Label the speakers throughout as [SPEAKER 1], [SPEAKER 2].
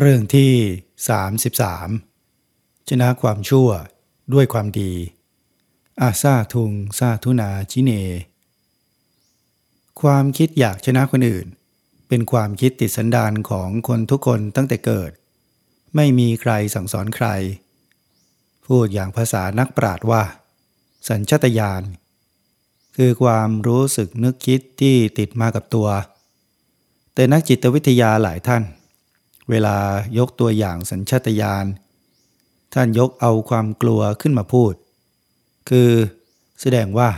[SPEAKER 1] เรื่องที่ 33 ชนะความชั่วด้วยความดี อาซาทุงซาทุนาชิเน ความคิดอยากชนะคนอื่น เป็นความคิดติดสันดานของคนทุกคนตั้งแต่เกิด ไม่มีใครสั่งสอนใคร พูดอย่างภาษานักปราชญ์ว่า สัญชตาตญาณ คือความรู้สึกนึกคิดที่ติดมากับตัว แต่นักจิตวิทยาหลายท่าน เวลายกตัวอย่างสัญชาตญาณท่านยกเอาความกลัวขึ้นมาพูด คือแสดงว่า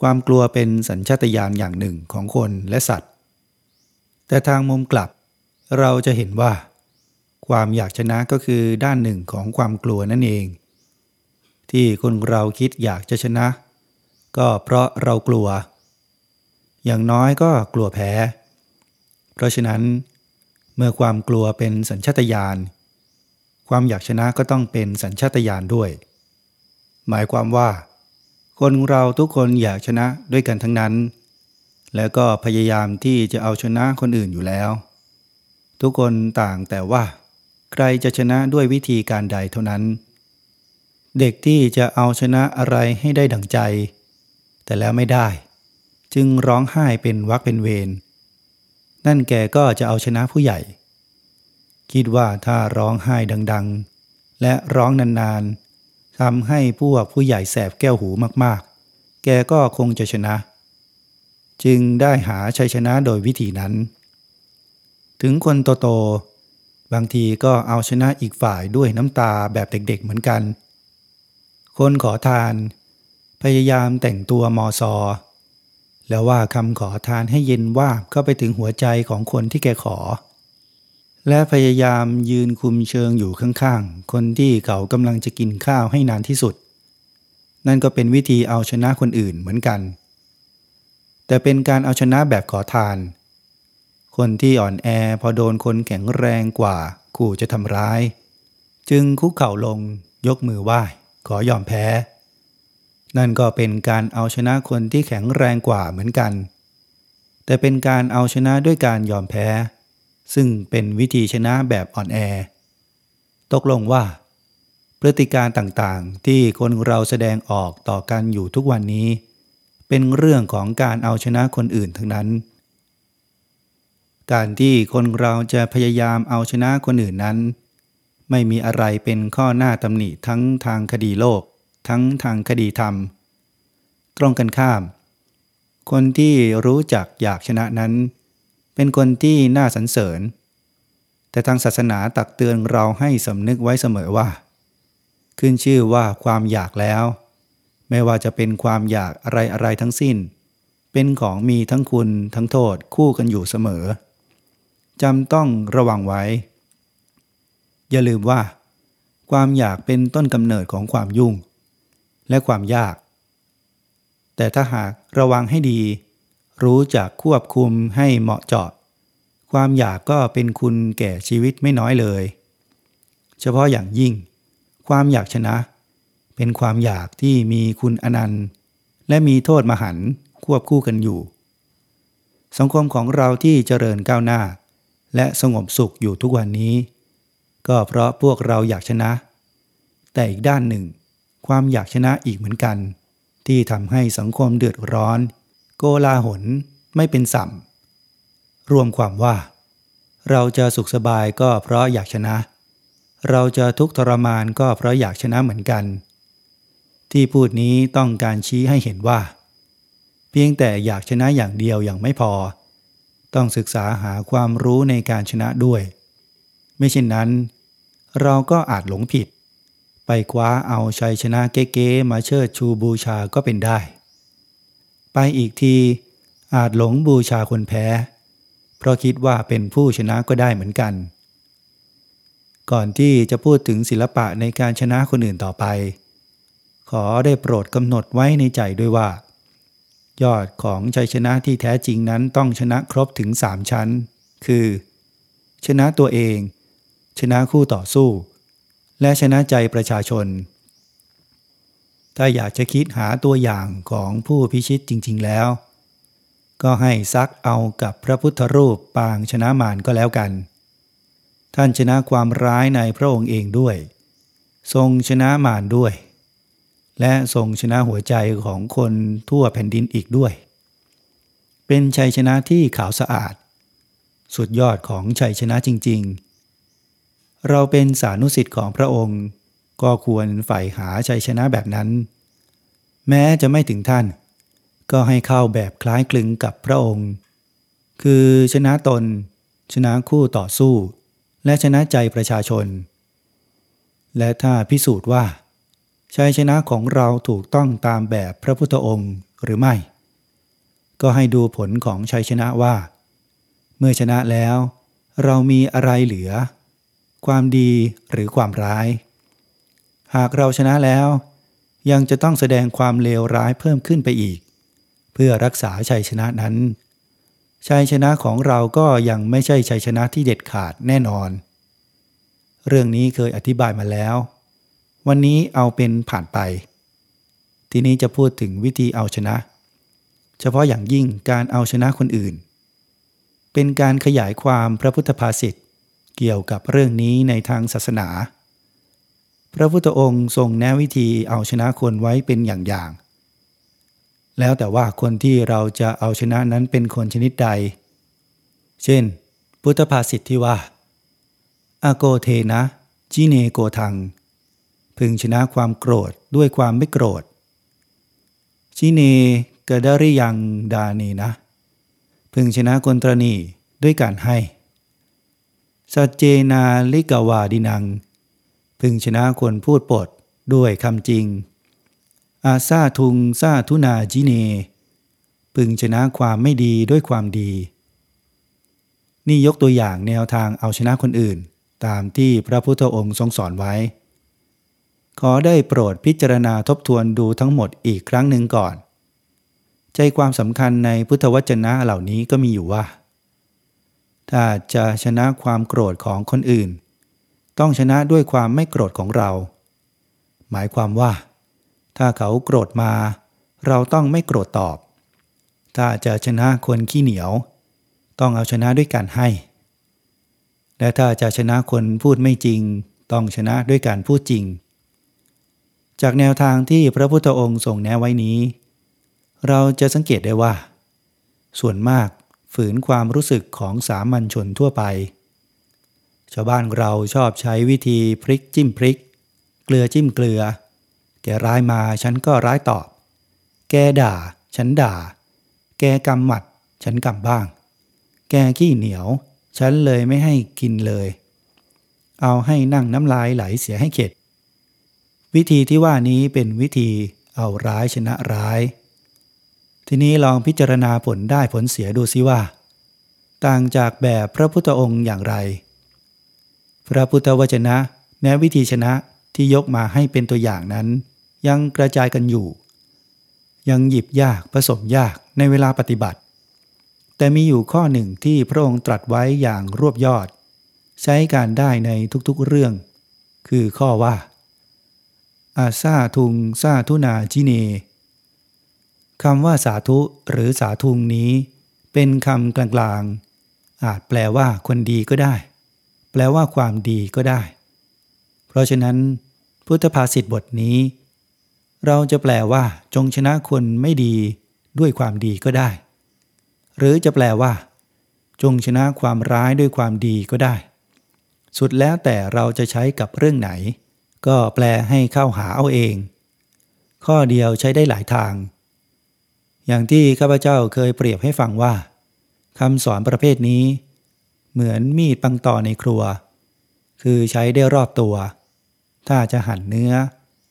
[SPEAKER 1] ความกลัวเป็นสัญชาตญาณอย่างหนึ่งของคนและสัตว์ แต่ทางมุมกลับ เราจะเห็นว่า ความอยากชนะก็คือด้านหนึ่งของความกลัวนั่นเอง ที่คนเราคิดอยากจะชนะ ก็เพราะเรากลัว อย่างน้อยก็กลัวแพ้ เพราะฉะนั้น เมื่อความกลัวเป็นสัญชาตญาณความอยากชนะก็ต้องเป็นสัญชาตญาณด้วย หมายความว่า คนเราทุกคนอยากชนะด้วยกันทั้งนั้น แล้วก็พยายามที่จะเอาชนะคนอื่นอยู่แล้ว ทุกคนต่างแต่ว่า ใครจะชนะด้วยวิธีการใดเท่านั้น เด็กที่จะเอาชนะอะไรให้ได้ดังใจ แต่แล้วไม่ได้ จึงร้องไห้เป็นวักเป็นเวร นั่นแกก็จะเอาชนะผู้ใหญ่ คิดว่าถ้าร้องไห้ดังๆ และร้องนานๆทำให้พวกผู้ใหญ่แสบแก้วหูมากๆ แกก็คงจะชนะ จึงได้หาชัยชนะโดยวิธีนั้น ถึงคนโตๆบางทีก็เอาชนะอีกฝ่ายด้วยน้ำตาแบบเด็กๆเหมือนกัน คนขอทาน พยายามแต่งตัวมอซอ แล้วว่าคำขอทานให้เย็นว่าเข้าไปถึงหัวใจของคนที่แกขอ และพยายามยืนคุมเชิงอยู่ข้างๆ คนที่เขากำลังจะกินข้าวให้นานที่สุด นั่นก็เป็นวิธีเอาชนะคนอื่นเหมือนกัน แต่เป็นการเอาชนะแบบขอทาน คนที่อ่อนแอพอโดนคนแข็งแรงกว่าขู่จะทำร้าย จึงคุกเข่าลงยกมือไหว้ขอยอมแพ้ นั่นก็เป็นการเอาชนะคนที่แข็งแรงกว่าเหมือนกัน แต่เป็นการเอาชนะด้วยการยอมแพ้ ซึ่งเป็นวิธีชนะแบบอ่อนแอ ตกลงว่า พฤติการต่างๆ ที่คนเราแสดงออกต่อกันอยู่ทุกวันนี้ เป็นเรื่องของการเอาชนะคนอื่นทั้งนั้น การที่คนเราจะพยายามเอาชนะคนอื่นนั้น ไม่มีอะไรเป็นข้อหน้าตำหนิทั้งทางคดีโลก ทั้งทางคดีธรรมตรงกันข้าม คนที่รู้จักอยากชนะนั้น เป็นคนที่น่าสรรเสริญ แต่ทางศาสนาตักเตือนเราให้สำนึกไว้เสมอว่า ขึ้นชื่อว่าความอยากแล้ว ไม่ว่าจะเป็นความอยากอะไรอะไรทั้งสิ้น เป็นของมีทั้งคุณทั้งโทษคู่กันอยู่เสมอจำต้องระวังไว้ อย่าลืมว่า ความอยากเป็นต้นกำเนิดของความยุ่ง และความยาก แต่ถ้าหากระวังให้ดี รู้จักควบคุมให้เหมาะเจาะ ความอยากก็เป็นคุณแก่ชีวิตไม่น้อยเลย เฉพาะอย่างยิ่ง ความอยากชนะ เป็นความอยากที่มีคุณอนันต์ และมีโทษมหันควบคู่กันอยู่ สังคมของเราที่เจริญก้าวหน้า และสงบสุขอยู่ทุกวันนี้ ก็เพราะพวกเราอยากชนะ แต่อีกด้านหนึ่ง ความอยากชนะอีกเหมือนกัน ที่ทำให้สังคมเดือดร้อน โกลาหลไม่เป็นสัมรวมความว่า เราจะสุขสบายก็เพราะอยากชนะ เราจะทุกข์ทรมานก็เพราะอยากชนะเหมือนกัน ที่พูดนี้ต้องการชี้ให้เห็นว่า เพียงแต่อยากชนะอย่างเดียวอย่างไม่พอ ต้องศึกษาหาความรู้ในการชนะด้วย ไม่เช่นนั้น เราก็อาจหลงผิด ไปคว้าเอาชัยชนะเก๊ๆมาเชิดชูบูชาก็เป็นได้ ไปอีกทีอาจหลงบูชาคนแพ้ เพราะคิดว่าเป็นผู้ชนะก็ได้เหมือนกัน ก่อนที่จะพูดถึงศิลปะในการชนะคนอื่นต่อไป ขอได้โปรดกำหนดไว้ในใจด้วยว่า ยอดของชัยชนะที่แท้จริงนั้นต้องชนะครบถึงสามชั้น คือ ชนะตัวเอง ชนะคู่ต่อสู้ และชนะใจประชาชน ถ้าอยากจะคิดหาตัวอย่างของผู้พิชิตจริง ๆแล้ว ก็ให้ซักเอากับพระพุทธรูปปางชนะมารก็แล้วกัน ท่านชนะความร้ายในพระองค์เองด้วย ทรงชนะมารด้วย และทรงชนะหัวใจของคนทั่วแผ่นดินอีกด้วย เป็นชัยชนะที่ขาวสะอาด สุดยอดของชัยชนะจริง ๆ เราเป็นสานุสิทธิ์ของพระองค์ ก็ควรใฝ่หาชัยชนะแบบนั้น แม้จะไม่ถึงท่าน ก็ให้เข้าแบบคล้ายคลึงกับพระองค์ คือชนะตน ชนะคู่ต่อสู้ และชนะใจประชาชน และถ้าพิสูจน์ว่า ชัยชนะของเราถูกต้องตามแบบพระพุทธองค์หรือไม่ ก็ให้ดูผลของชัยชนะว่า เมื่อชนะแล้ว เรามีอะไรเหลือ ความดีหรือความร้าย หากเราชนะแล้ว ยังจะต้องแสดงความเลวร้ายเพิ่มขึ้นไปอีก เพื่อรักษาชัยชนะนั้น ชัยชนะของเราก็ยังไม่ใช่ชัยชนะที่เด็ดขาดแน่นอน เรื่องนี้เคยอธิบายมาแล้ว วันนี้เอาเป็นผ่านไป ทีนี้จะพูดถึงวิธีเอาชนะ เฉพาะอย่างยิ่งการเอาชนะคนอื่น เป็นการขยายความพระพุทธภาษิต เกี่ยวกับเรื่องนี้ในทางศาสนา พระพุทธองค์ทรงแนะวิธีเอาชนะคนไว้เป็นอย่างๆ แล้วแต่ว่าคนที่เราจะเอาชนะนั้นเป็นคนชนิดใด เช่น พุทธภาษิตที่ว่าอาโกเทนะ จิเนโกทัง พึงชนะความโกรธด้วยความไม่โกรธ จิเนกดาริยังดาเนนะ พึงชนะคนตรณีด้วยการให้ สัจเจนาลิกาวาดินัง พึงชนะคนพูดปดด้วยคำจริง อาซาทุงซาทุนาจิเน พึงชนะความไม่ดีด้วยความดี นี่ยกตัวอย่างแนวทางเอาชนะคนอื่น ตามที่พระพุทธองค์ทรงสอนไว้ ขอได้โปรดพิจารณาทบทวนดูทั้งหมดอีกครั้งหนึ่งก่อน ใจความสำคัญในพุทธวจนะเหล่านี้ก็มีอยู่ว่า ถ้าจะชนะความโกรธของคนอื่น ต้องชนะด้วยความไม่โกรธของเรา หมายความว่า ถ้าเขาโกรธมา เราต้องไม่โกรธตอบ ถ้าจะชนะคนขี้เหนียว ต้องเอาชนะด้วยการให้ และถ้าจะชนะคนพูดไม่จริง ต้องชนะด้วยการพูดจริง จากแนวทางที่พระพุทธองค์ทรงแนะไว้นี้ เราจะสังเกตได้ว่า ส่วนมาก ฝืนความรู้สึกของสามัญชนทั่วไป ชาวบ้านเราชอบใช้วิธีพริกจิ้มพริก เกลือจิ้มเกลือ แกร้ายมาฉันก็ร้ายตอบ แกด่า ฉันด่า แกกำหมัด ฉันกำบ้าง แกขี้เหนียว ฉันเลยไม่ให้กินเลย เอาให้นั่งน้ำลายไหลเสียให้เข็ด วิธีที่ว่านี้เป็นวิธีเอาร้ายชนะร้าย ทีนี้ลองพิจารณาผลได้ผลเสียดูซิว่า ต่างจากแบบพระพุทธองค์อย่างไร พระพุทธวจนะแนวิธีชนะที่ยกมาให้เป็นตัวอย่างนั้น ยังกระจายกันอยู่ ยังหยิบยากผสมยากในเวลาปฏิบัติ แต่มีอยู่ข้อหนึ่งที่พระองค์ตรัสไว้อย่างรวบยอด ใช้การได้ในทุกๆเรื่อง คือข้อว่า อาซาทุงซาทุนาจิเน คำว่าสาธุหรือสาทุงนี้ เป็นคำกลางๆ อาจแปลว่าคนดีก็ได้ แปลว่าความดีก็ได้ เพราะฉะนั้น พุทธภาษิตบทนี้ เราจะแปลว่า จงชนะคนไม่ดีด้วยความดีก็ได้ หรือจะแปลว่า จงชนะความร้ายด้วยความดีก็ได้ สุดแล้วแต่เราจะใช้กับเรื่องไหน ก็แปลให้เข้าหาเอาเอง ข้อเดียวใช้ได้หลายทาง อย่างที่ข้าพเจ้าเคยเปรียบให้ฟังว่าคำสอนประเภทนี้ เหมือนมีดปังต่อในครัว คือใช้ได้รอบตัว ถ้าจะหั่นเนื้อ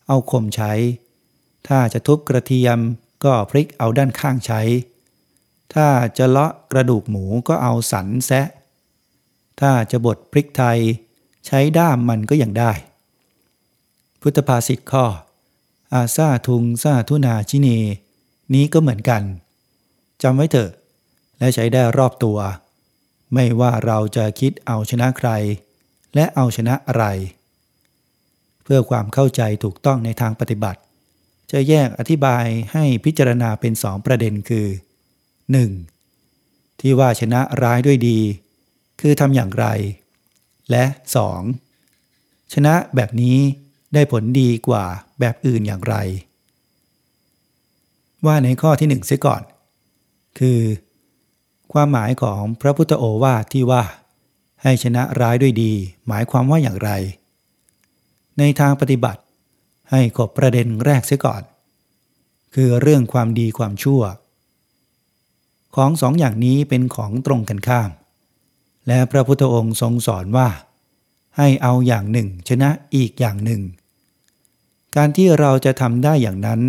[SPEAKER 1] เอาคมใช้ ถ้าจะทุบกระเทียมก็พลิกเอาด้านข้างใช้ ถ้าจะเลาะกระดูกหมูก็เอาสันแซะ ถ้าจะบดพริกไทย ใช้ด้ามมันก็ยังได้ พุทธภาษิตข้อ อาซาทุงซาทุนาชิเน นี้ก็เหมือนกันจำไว้เถอะ และใช้ได้รอบตัว ไม่ว่าเราจะคิดเอาชนะใคร และเอาชนะอะไร เพื่อความเข้าใจถูกต้องในทางปฏิบัติ จะแยกอธิบายให้พิจารณาเป็นสองประเด็นคือ 1. ที่ว่าชนะร้ายด้วยดี คือทำอย่างไร และ 2. ชนะแบบนี้ได้ผลดีกว่าแบบอื่นอย่างไร ว่าในข้อที่หนึ่งเสียก่อน คือ ความหมายของพระพุทธโอวาทที่ว่า ให้ชนะร้ายด้วยดี หมายความว่าอย่างไร ในทางปฏิบัติ ให้กบประเด็นแรกเสียก่อน คือเรื่องความดีความชั่ว ของสองอย่างนี้เป็นของตรงกันข้าม และพระพุทธองค์ทรงสอนว่า ให้เอาอย่างหนึ่งชนะอีกอย่างหนึ่ง การที่เราจะทำได้อย่างนั้น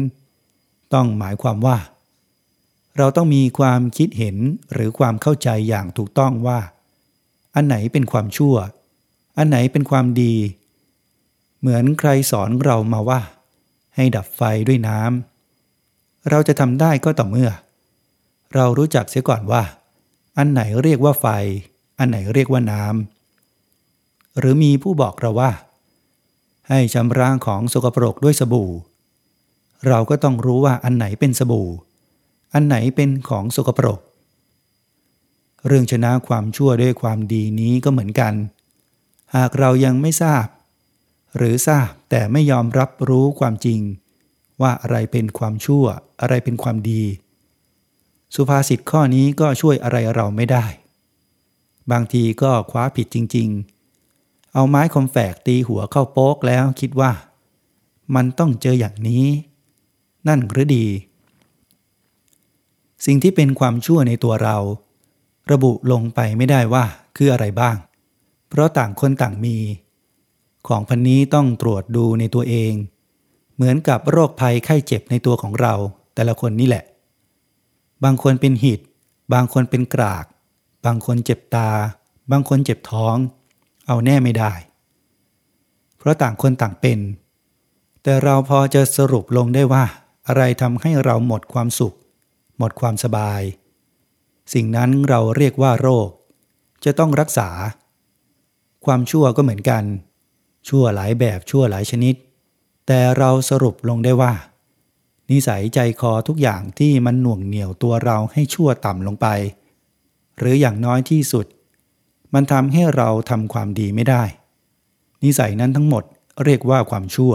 [SPEAKER 1] ต้องหมายความว่า เราต้องมีความคิดเห็นหรือความเข้าใจอย่างถูกต้องว่า อันไหนเป็นความชั่ว อันไหนเป็นความดี เหมือนใครสอนเรามาว่า ให้ดับไฟด้วยน้ำเราจะทำได้ก็ต่อเมื่อ เรารู้จักเสียก่อนว่า อันไหนเรียกว่าไฟ อันไหนเรียกว่าน้ำหรือมีผู้บอกเราว่า ให้ชำระของสกปรกด้วยสบู่ เราก็ต้องรู้ว่าอันไหนเป็นสบู่ อันไหนเป็นของสกปรก เรื่องชนะความชั่วด้วยความดีนี้ก็เหมือนกัน หากเรายังไม่ทราบ หรือทราบแต่ไม่ยอมรับรู้ความจริง ว่าอะไรเป็นความชั่ว อะไรเป็นความดี สุภาษิตข้อนี้ก็ช่วยอะไรเราไม่ได้ บางทีก็คว้าผิดจริง ๆ เอาไม้คมแฝกตีหัวเข้าโป๊กแล้วคิดว่า มันต้องเจออย่างนี้ นั่นหรือดี สิ่งที่เป็นความชั่วในตัวเรา ระบุลงไปไม่ได้ว่าคืออะไรบ้าง เพราะต่างคนต่างมี ของพันนี้ต้องตรวจดูในตัวเอง เหมือนกับโรคภัยไข้เจ็บในตัวของเรา แต่ละคนนี่แหละ บางคนเป็นหิด บางคนเป็นกราก บางคนเจ็บตา บางคนเจ็บท้อง เอาแน่ไม่ได้ เพราะต่างคนต่างเป็นแต่เราพอจะสรุปลงได้ว่า อะไรทำให้เราหมดความสุข หมดความสบาย สิ่งนั้นเราเรียกว่าโรค จะต้องรักษา ความชั่วก็เหมือนกัน ชั่วหลายแบบชั่วหลายชนิด แต่เราสรุปลงได้ว่า นิสัยใจคอทุกอย่างที่มันหน่วงเหนี่ยวตัวเราให้ชั่วต่ำลงไป หรืออย่างน้อยที่สุด มันทำให้เราทำความดีไม่ได้ นิสัยนั้นทั้งหมดเรียกว่าความชั่ว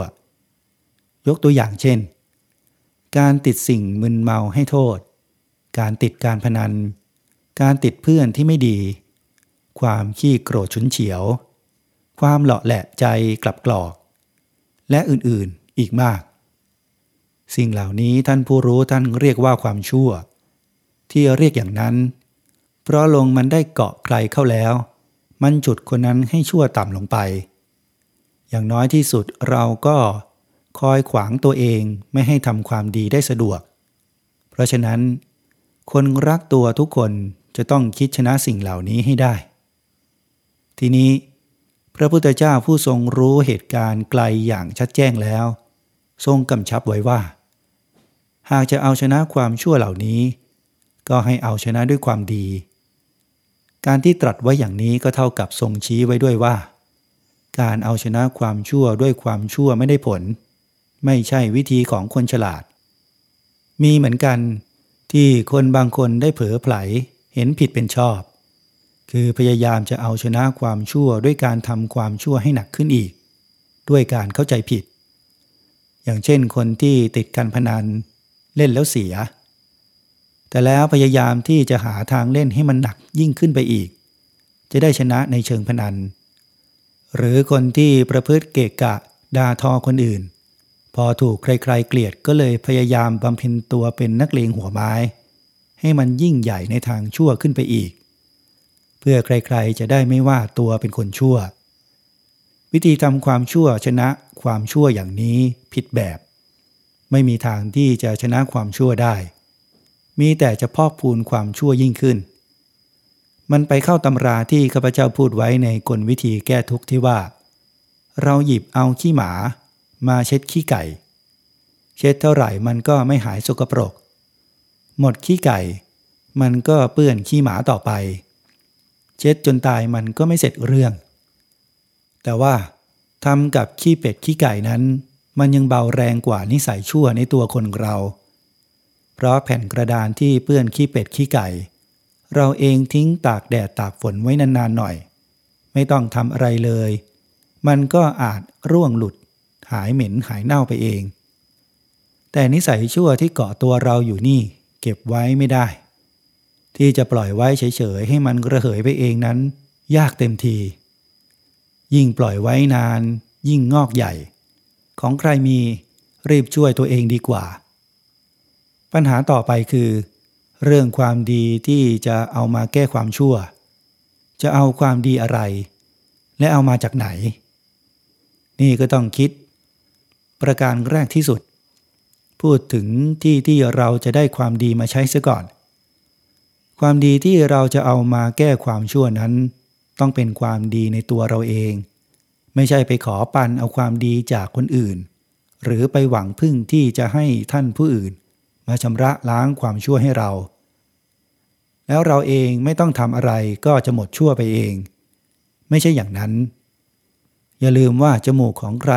[SPEAKER 1] ยกตัวอย่างเช่น การติดสิ่งมึนเมาให้โทษ การติดการพนัน การติดเพื่อนที่ไม่ดี ความขี้โกรธฉุนเฉียว ความเหลาะแหละใจกลับกรอก และอื่นๆอีกมาก สิ่งเหล่านี้ท่านผู้รู้ท่านเรียกว่าความชั่ว ที่เรียกอย่างนั้น เพราะลงมันได้เกาะใครเข้าแล้ว มันจุดคนนั้นให้ชั่วต่ำลงไป อย่างน้อยที่สุดเราก็ คอยขวางตัวเองไม่ให้ทำความดีได้สะดวก เพราะฉะนั้น คนรักตัวทุกคนจะต้องคิดชนะสิ่งเหล่านี้ให้ได้ ทีนี้ พระพุทธเจ้าผู้ทรงรู้เหตุการณ์ไกลอย่างชัดแจ้งแล้ว ทรงกำชับไว้ว่า หากจะเอาชนะความชั่วเหล่านี้ ก็ให้เอาชนะด้วยความดี การที่ตรัสไว้อย่างนี้ก็เท่ากับทรงชี้ไว้ด้วยว่า การเอาชนะความชั่วด้วยความชั่วไม่ได้ผล ไม่ใช่วิธีของคนฉลาด มีเหมือนกันที่คนบางคนได้เผลอไผลเห็นผิดเป็นชอบ คือพยายามจะเอาชนะความชั่วด้วยการทำความชั่วให้หนักขึ้นอีก ด้วยการเข้าใจผิด อย่างเช่นคนที่ติดการพนันเล่นแล้วเสีย แต่แล้วพยายามที่จะหาทางเล่นให้มันหนักยิ่งขึ้นไปอีก จะได้ชนะในเชิงพนัน หรือคนที่ประพฤติเกะกะด่าทอคนอื่น พอถูกใครๆเกลียดก็เลยพยายามบำเพ็ญตัวเป็นนักเลงหัวไม้ ให้มันยิ่งใหญ่ในทางชั่วขึ้นไปอีก เพื่อใครๆจะได้ไม่ว่าตัวเป็นคนชั่ว วิธีทำความชั่วชนะความชั่วอย่างนี้ผิดแบบ ไม่มีทางที่จะชนะความชั่วได้ มีแต่จะพอกพูนความชั่วยิ่งขึ้น มันไปเข้าตำราที่ข้าพเจ้าพูดไว้ในกลวิธีแก้ทุกข์ที่ว่า เราหยิบเอาขี้หมา มาเช็ดขี้ไก่ เช็ดเท่าไหร่มันก็ไม่หายสกปรก หมดขี้ไก่ มันก็เปื้อนขี้หมาต่อไป เช็ดจนตายมันก็ไม่เสร็จเรื่อง แต่ว่าทำกับขี้เป็ดขี้ไก่นั้น มันยังเบาแรงกว่านิสัยชั่วในตัวคนเรา เพราะแผ่นกระดานที่เปื้อนขี้เป็ดขี้ไก่ เราเองทิ้งตากแดดตากฝนไว้นานๆหน่อย ไม่ต้องทำอะไรเลย มันก็อาจร่วงหลุด หายเหม็นหายเน่าไปเอง แต่นิสัยชั่วที่เกาะตัวเราอยู่นี่ เก็บไว้ไม่ได้ ที่จะปล่อยไว้เฉยๆให้มันกระเหยไปเองนั้น ยากเต็มที ยิ่งปล่อยไว้นาน ยิ่งงอกใหญ่ ของใครมีรีบช่วยตัวเองดีกว่า ปัญหาต่อไปคือ เรื่องความดีที่จะเอามาแก้ความชั่ว จะเอาความดีอะไร และเอามาจากไหน นี่ก็ต้องคิด ประการแรกที่สุด พูดถึงที่ที่เราจะได้ความดีมาใช้ซะก่อน ความดีที่เราจะเอามาแก้ความชั่วนั้น ต้องเป็นความดีในตัวเราเอง ไม่ใช่ไปขอปันเอาความดีจากคนอื่น หรือไปหวังพึ่งที่จะให้ท่านผู้อื่น มาชำระล้างความชั่วให้เรา แล้วเราเองไม่ต้องทำอะไรก็จะหมดชั่วไปเอง ไม่ใช่อย่างนั้น อย่าลืมว่าจมูกของใคร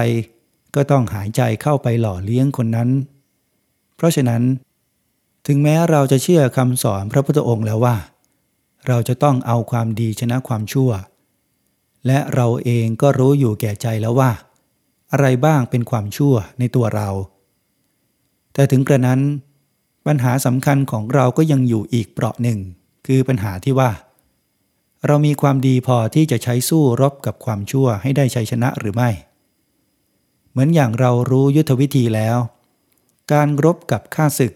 [SPEAKER 1] ก็ต้องหายใจเข้าไปหล่อเลี้ยงคนนั้น เพราะฉะนั้น ถึงแม้เราจะเชื่อคำสอนพระพุทธองค์แล้วว่า เราจะต้องเอาความดีชนะความชั่ว และเราเองก็รู้อยู่แก่ใจแล้วว่า อะไรบ้างเป็นความชั่วในตัวเรา แต่ถึงกระนั้น ปัญหาสำคัญของเราก็ยังอยู่อีกเปราะหนึ่ง คือปัญหาที่ว่า เรามีความดีพอที่จะใช้สู้รบกับความชั่วให้ได้ชัยชนะหรือไม่ เหมือนอย่างเรารู้ยุทธวิธีแล้ว การรบกับข้าศึก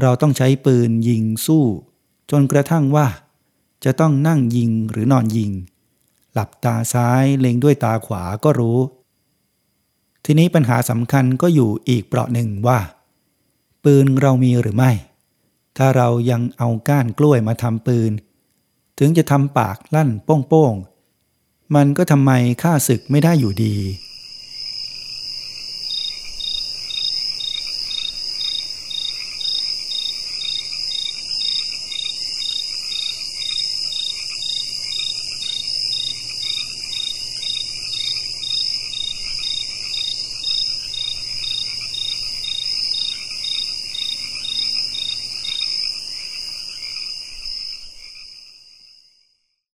[SPEAKER 1] เราต้องใช้ปืนยิงสู้ จนกระทั่งว่า จะต้องนั่งยิงหรือนอนยิง หลับตาซ้ายเล็งด้วยตาขวาก็รู้ ทีนี้ปัญหาสำคัญก็อยู่อีกเปราะหนึ่งว่า ปืนเรามีหรือไม่ ถ้าเรายังเอาก้านกล้วยมาทำปืน ถึงจะทำปากลั่นโป้งๆมันก็ทำไมฆ่าศึกไม่ได้อยู่ดี